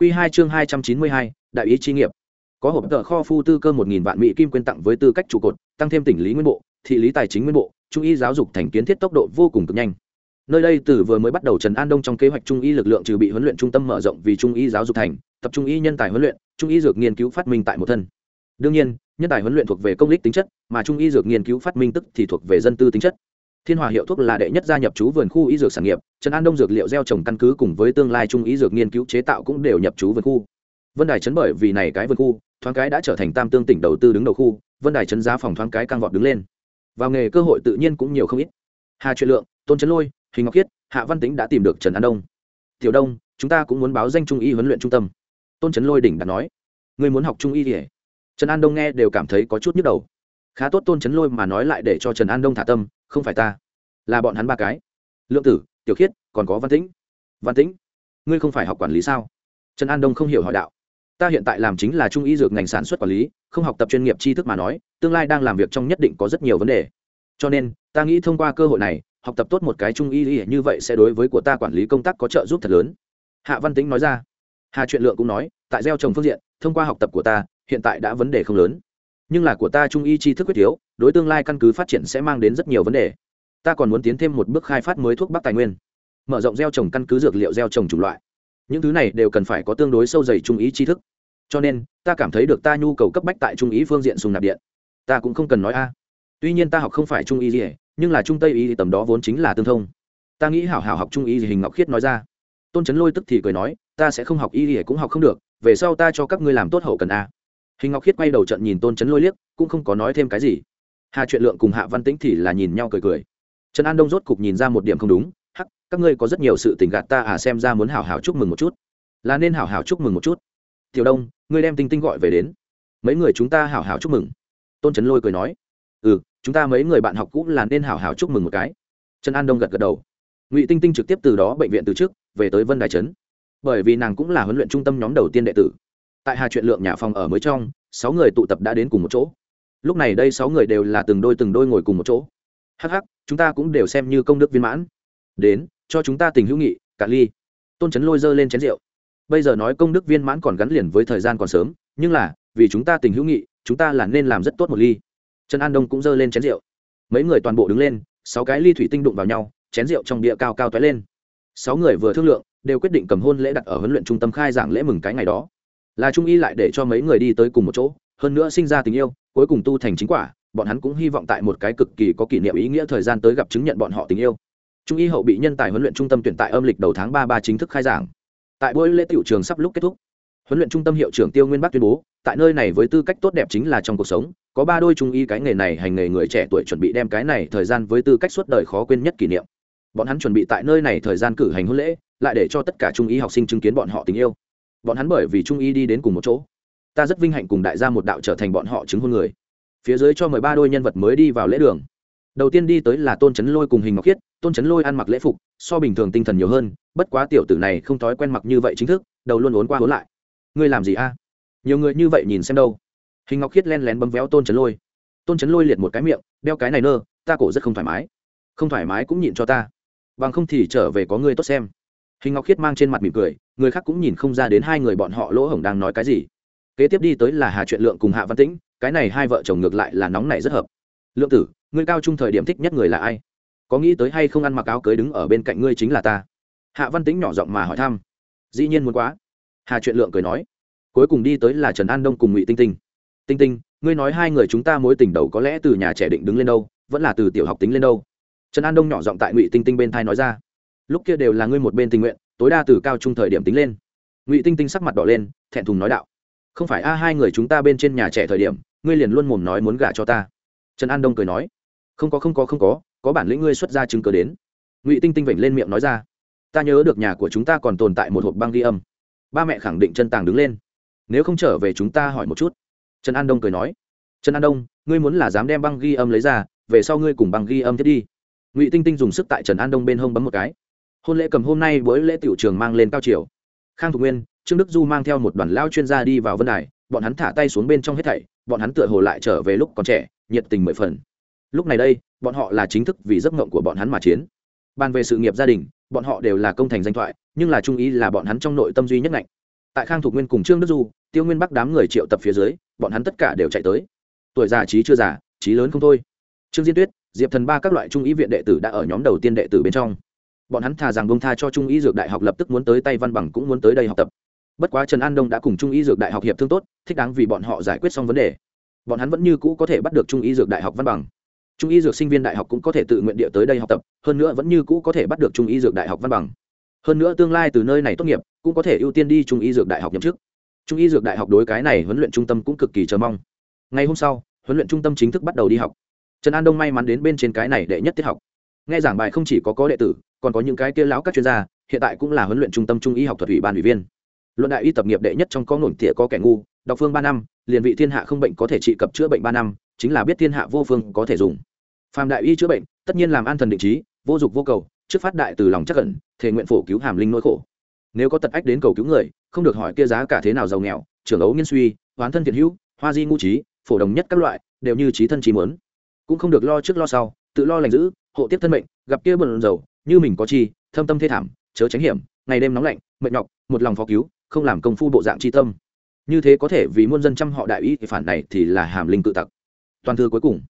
Quy hai chương hai trăm chín mươi hai, đại ý chi nghiệp. Có hộp tờ kho phu tư cơ một nghìn vạn mỹ kim quyên tặng với tư cách trụ cột, tăng thêm tỉnh lý nguyên bộ, thị lý tài chính nguyên bộ, trung y giáo dục thành kiến thiết tốc độ vô cùng cực nhanh. Nơi đây từ vừa mới bắt đầu trần an đông trong kế hoạch trung y lực lượng trừ bị huấn luyện trung tâm mở rộng vì trung y giáo dục thành, tập trung y nhân tài huấn luyện, trung y dược nghiên cứu phát minh tại một thân. Đương nhiên, nhân tài huấn luyện thuộc về công lý tính chất, mà trung y dược nghiên cứu phát minh tức thì thuộc về dân tư tính chất thiên hòa hiệu thuốc là đệ nhất gia nhập chú vườn khu y dược sản nghiệp, trần an đông dược liệu gieo trồng căn cứ cùng với tương lai trung y dược nghiên cứu chế tạo cũng đều nhập chú vườn khu. Vân đài chấn bởi vì này cái vườn khu, thoáng cái đã trở thành tam tương tỉnh đầu tư đứng đầu khu, vân đài chấn giá phòng thoáng cái căng vọt đứng lên. Vào nghề cơ hội tự nhiên cũng nhiều không ít. Hà truyền lượng, tôn trấn lôi, hình ngọc khiết, hạ văn tính đã tìm được trần an đông. Tiểu đông, chúng ta cũng muốn báo danh trung y huấn luyện trung tâm. Tôn trấn lôi đỉnh đã nói. Người muốn học trung y thì trần an đông nghe đều cảm thấy có chút nhức đầu. Khá tốt tôn trấn lôi mà nói lại để cho trần an đông thả tâm không phải ta, là bọn hắn ba cái. Lượng tử, tiểu khiết, còn có văn tĩnh. Văn tĩnh, ngươi không phải học quản lý sao? Trần an đông không hiểu hỏi đạo. Ta hiện tại làm chính là trung y dược ngành sản xuất quản lý, không học tập chuyên nghiệp tri thức mà nói, tương lai đang làm việc trong nhất định có rất nhiều vấn đề. Cho nên, ta nghĩ thông qua cơ hội này, học tập tốt một cái trung y như vậy sẽ đối với của ta quản lý công tác có trợ giúp thật lớn. Hạ văn tĩnh nói ra. Hà truyện lượng cũng nói, tại gieo trồng phương diện, thông qua học tập của ta, hiện tại đã vấn đề không lớn. Nhưng là của ta trung y tri thức quyết yếu đối tương lai căn cứ phát triển sẽ mang đến rất nhiều vấn đề. Ta còn muốn tiến thêm một bước khai phát mới thuốc bắc tài nguyên. Mở rộng gieo trồng căn cứ dược liệu gieo trồng chủng loại. Những thứ này đều cần phải có tương đối sâu dày trung ý tri thức. Cho nên, ta cảm thấy được ta nhu cầu cấp bách tại trung ý phương diện sùng nạp điện. Ta cũng không cần nói a. Tuy nhiên ta học không phải trung ý gì, nhưng là trung tây ý thì tầm đó vốn chính là tương thông. Ta nghĩ hảo hảo học trung ý gì hình ngọc khiết nói ra. Tôn trấn lôi tức thì cười nói, ta sẽ không học y gì cũng học không được, về sau ta cho các ngươi làm tốt hậu cần a. Hình ngọc khiết quay đầu trận nhìn tôn trấn lôi liếc, cũng không có nói thêm cái gì hà truyện lượng cùng hạ văn tĩnh thì là nhìn nhau cười cười. Trần an đông rốt cục nhìn ra một điểm không đúng, hắc, các ngươi có rất nhiều sự tình gạt ta à xem ra muốn hảo hảo chúc mừng một chút. Là nên hảo hảo chúc mừng một chút. Tiểu đông, ngươi đem tinh tinh gọi về đến. Mấy người chúng ta hảo hảo chúc mừng. Tôn trấn lôi cười nói. Ừ chúng ta mấy người bạn học cũ là nên hảo hảo chúc mừng một cái. Trần an đông gật gật đầu. Ngụy tinh tinh trực tiếp từ đó bệnh viện từ trước, về tới vân đài trấn. Bởi vì nàng cũng là huấn luyện trung tâm nhóm đầu tiên đệ tử. Tại hà truyện lượng nhà phòng ở mới trong, sáu người tụ tập đã đến cùng một chỗ lúc này đây sáu người đều là từng đôi từng đôi ngồi cùng một chỗ. Hh chúng ta cũng đều xem như công đức viên mãn. Đến, cho chúng ta tình hữu nghị, cả ly. Tôn trấn lôi dơ lên chén rượu. Bây giờ nói công đức viên mãn còn gắn liền với thời gian còn sớm, nhưng là, vì chúng ta tình hữu nghị, chúng ta là nên làm rất tốt một ly. Trần an đông cũng dơ lên chén rượu. Mấy người toàn bộ đứng lên, sáu cái ly thủy tinh đụng vào nhau, chén rượu trong địa cao cao t lên. Sáu người vừa thương lượng, đều quyết định cầm hôn lễ đặt ở huấn luyện trung tâm khai giảng lễ mừng cái ngày đó. Là trung y lại để cho mấy người đi tới cùng một chỗ hơn nữa sinh ra tình yêu, cuối cùng tu thành chính quả, bọn hắn cũng hy vọng tại một cái cực kỳ có kỷ niệm ý nghĩa thời gian tới gặp chứng nhận bọn họ tình yêu. Trung y hậu bị nhân tài huấn luyện trung tâm tuyển tại âm lịch đầu tháng ba ba chính thức khai giảng. Tại buổi lễ tiểu trường sắp lúc kết thúc, huấn luyện trung tâm hiệu trưởng tiêu nguyên bắc tuyên bố, tại nơi này với tư cách tốt đẹp chính là trong cuộc sống, có ba đôi trung y cái nghề này hành nghề người trẻ tuổi chuẩn bị đem cái này thời gian với tư cách suốt đời khó quên nhất kỷ niệm. Bọn hắn chuẩn bị tại nơi này thời gian cử hành hôn lễ, lại để cho tất cả trung y học sinh chứng kiến bọn họ tình yêu. Bọn hắn bởi vì trung y đi đến cùng một chỗ ta rất vinh hạnh cùng đại gia một đạo trở thành bọn họ chứng hôn người. Phía dưới cho mười ba đôi nhân vật mới đi vào lễ đường. Đầu tiên đi tới là tôn trấn lôi cùng hình ngọc khiết. Tôn trấn lôi ăn mặc lễ phục, so bình thường tinh thần nhiều hơn, bất quá tiểu tử này không thói quen mặc như vậy chính thức, đầu luôn ốn qua ốn lại. Ngươi làm gì a? Nhiều người như vậy nhìn xem đâu. Hình ngọc khiết len lén bấm véo tôn trấn lôi. Tôn trấn lôi liệt một cái miệng, đeo cái này nơ, ta cổ rất không thoải mái. Không thoải mái cũng nhịn cho ta. Bằng không thì trở về có người tốt xem. Hình ngọc khiết mang trên mặt mỉm cười, người khác cũng nhìn không ra đến hai người bọn họ lỗ hổng đang nói cái gì kế tiếp đi tới là hà truyện lượng cùng hạ văn tĩnh, cái này hai vợ chồng ngược lại là nóng này rất hợp. Lượng tử, ngươi cao trung thời điểm thích nhất người là ai? Có nghĩ tới hay không ăn mặc áo cưới đứng ở bên cạnh ngươi chính là ta? Hạ văn tĩnh nhỏ giọng mà hỏi thăm. Dĩ nhiên muốn quá. Hà truyện lượng cười nói. Cuối cùng đi tới là trần an đông cùng ngụy tinh tinh. Tinh tinh, ngươi nói hai người chúng ta mối tình đầu có lẽ từ nhà trẻ định đứng lên đâu, vẫn là từ tiểu học tính lên đâu? Trần an đông nhỏ giọng tại ngụy tinh tinh bên thai nói ra. Lúc kia đều là ngươi một bên tình nguyện, tối đa từ cao trung thời điểm tính lên. Ngụy tinh tinh sắc mặt đỏ lên, thẹn thùng nói đạo không phải a, hai người chúng ta bên trên nhà trẻ thời điểm, ngươi liền luôn mồm nói muốn gả cho ta. Trần an đông cười nói, không có không có không có có bản lĩnh ngươi xuất ra chứng cớ đến. Ngụy tinh tinh vểnh lên miệng nói ra, ta nhớ được nhà của chúng ta còn tồn tại một hộp băng ghi âm. Ba mẹ khẳng định chân tàng đứng lên. Nếu không trở về chúng ta hỏi một chút. Trần an đông cười nói, trần an đông, ngươi muốn là dám đem băng ghi âm lấy ra, về sau ngươi cùng băng ghi âm thiết đi. Ngụy tinh tinh dùng sức tại trần an đông bên hông bấm một cái. Hôn lễ cầm hôm nay với lễ tiểu trường mang lên cao chiều. Khang thục nguyên trương đức du mang theo một đoàn lao chuyên gia đi vào vân đài, bọn hắn thả tay xuống bên trong hết thảy, bọn hắn tựa hồ lại trở về lúc còn trẻ, nhiệt tình mười phần. Lúc này đây, bọn họ là chính thức vì giấc mộng của bọn hắn mà chiến. Bàn về sự nghiệp gia đình, bọn họ đều là công thành danh thoại, nhưng là trung ý là bọn hắn trong nội tâm duy nhất ngạnh. Tại khang thục nguyên cùng trương đức du, tiêu nguyên bắc đám người triệu tập phía dưới, bọn hắn tất cả đều chạy tới. Tuổi già trí chưa già, trí lớn không thôi. Trương diên tuyết, diệp thần ba các loại trung ý viện đệ tử đã ở nhóm đầu tiên đệ tử bên trong. Bọn hắn thà rằng bông tha cho trung ý dược đại học lập tức muốn tới tay văn bằng cũng muốn tới đây học tập bất quá trần an đông đã cùng trung Y dược đại học hiệp thương tốt, thích đáng vì bọn họ giải quyết xong vấn đề. Bọn hắn vẫn như cũ có thể bắt được trung Y dược đại học văn bằng. Trung y dược sinh viên đại học cũng có thể tự nguyện địa tới đây học tập, hơn nữa vẫn như cũ có thể bắt được trung y dược đại học văn bằng. Hơn nữa tương lai từ nơi này tốt nghiệp, cũng có thể ưu tiên đi trung y dược đại học nhậm chức. Trung y dược đại học đối cái này huấn luyện trung tâm cũng cực kỳ chờ mong. Ngày hôm sau, huấn luyện trung tâm chính thức bắt đầu đi học. Trần an đông may mắn đến bên trên cái này đệ nhất tiết học. Nghe giảng bài không chỉ có có đệ tử, còn có những cái kia lão các chuyên gia, hiện tại cũng là huấn luyện trung tâm trung y học thuật ủy ban ủy viên luận đại y tập nghiệp đệ nhất trong có nổi tỉa có kẻ ngu, đọc phương ba năm, liền vị thiên hạ không bệnh có thể trị cập chữa bệnh ba năm, chính là biết thiên hạ vô phương có thể dùng. Phàm đại y chữa bệnh, tất nhiên làm an thần định trí, vô dục vô cầu, trước phát đại từ lòng chắc cẩn thể nguyện phổ cứu hàm linh nỗi khổ. Nếu có tật ách đến cầu cứu người, không được hỏi kia giá cả thế nào giàu nghèo, trưởng ấu nghiên suy hoán thân thiện hữu, hoa di ngu trí, phổ đồng nhất các loại, đều như trí thân trí muốn. Cũng không được lo trước lo sau, tự lo lành giữ, hộ tiếp thân mệnh, gặp kia bần dầu như mình có chi, thâm tâm thê thảm, chớ tránh hiểm, ngày đêm nóng lạnh, mệt nhọc, một lòng phó cứu không làm công phu bộ dạng chi tâm. Như thế có thể vì muôn dân trăm họ đại ý thì phản này thì là hàm linh cự tặc. Toàn thư cuối cùng.